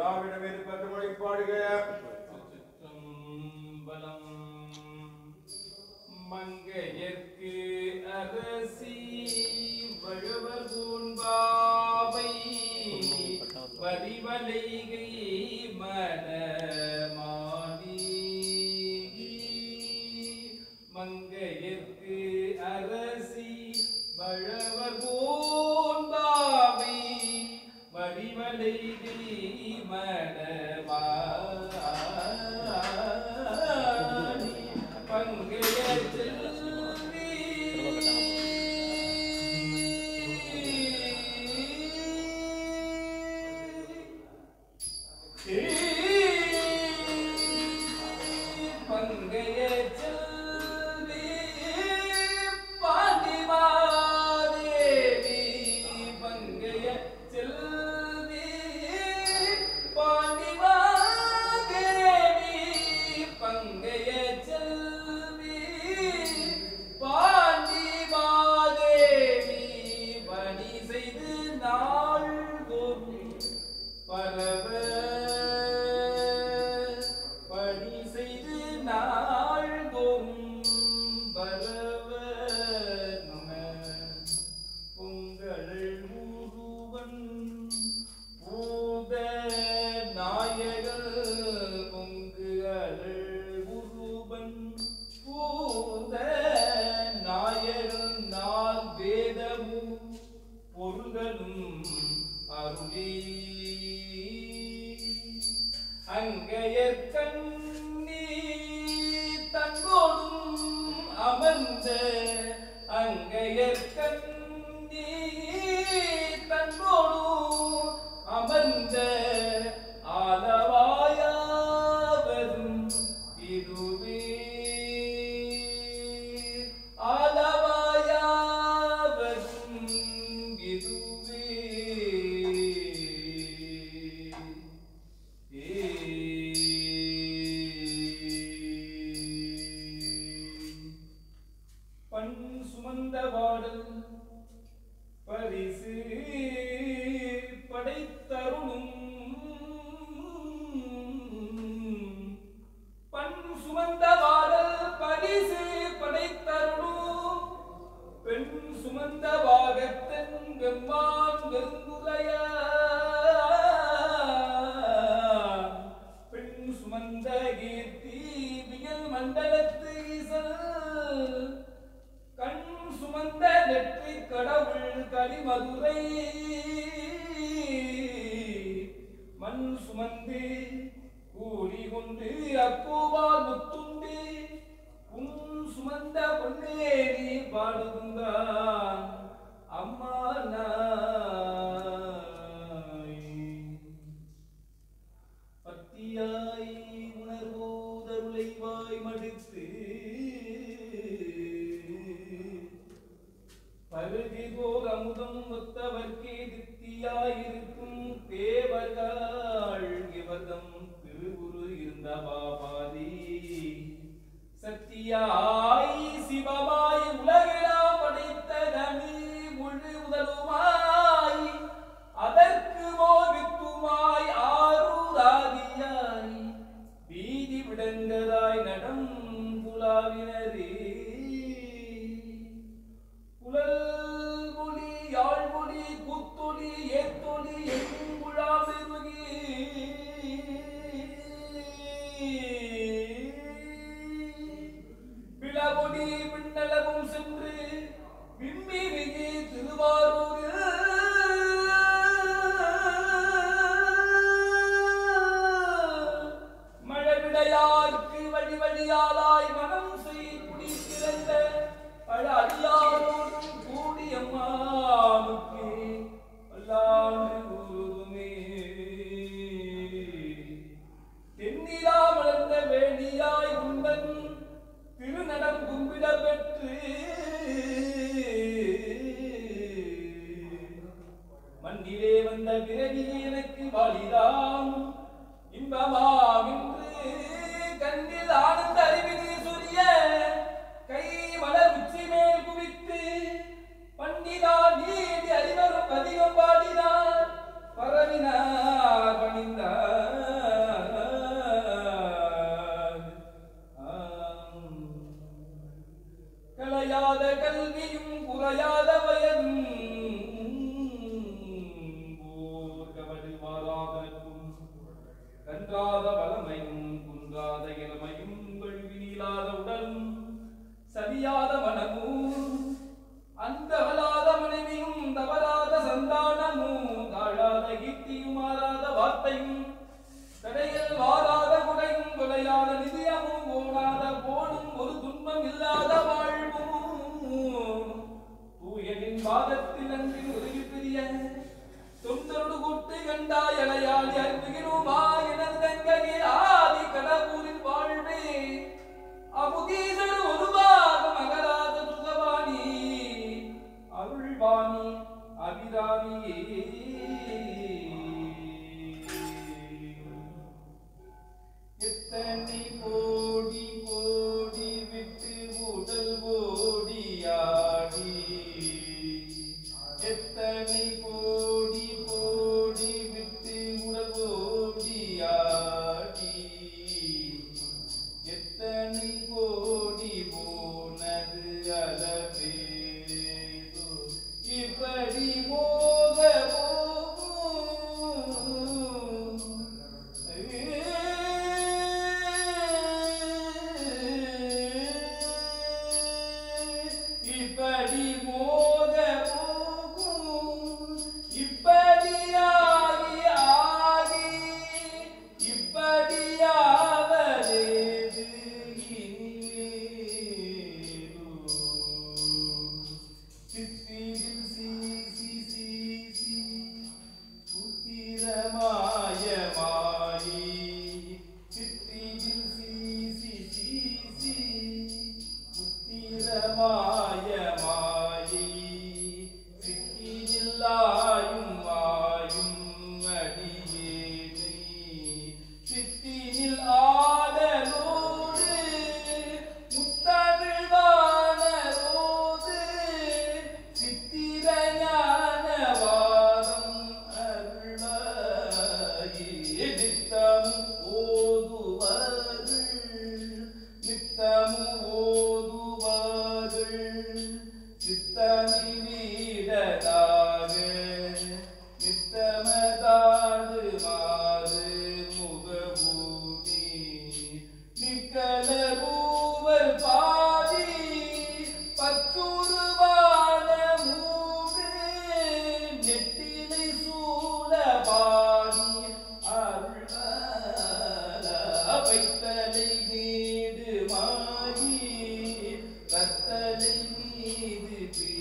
எல்லாவிடம் இருப்பது மொழிப்பாடுக பலம் மங்கையற்கு அரசி வழுவர் பூன்பாவை பதிவலை 恨的一根 நெற்றி கடவுள் கனிமதுரை மண் சுமந்து கூடி கொண்டு அக்கூவால் முத்துண்டு. உன் சுமந்த பொன்னேறி பாடுகின்றான் அம்மா நான் تجري به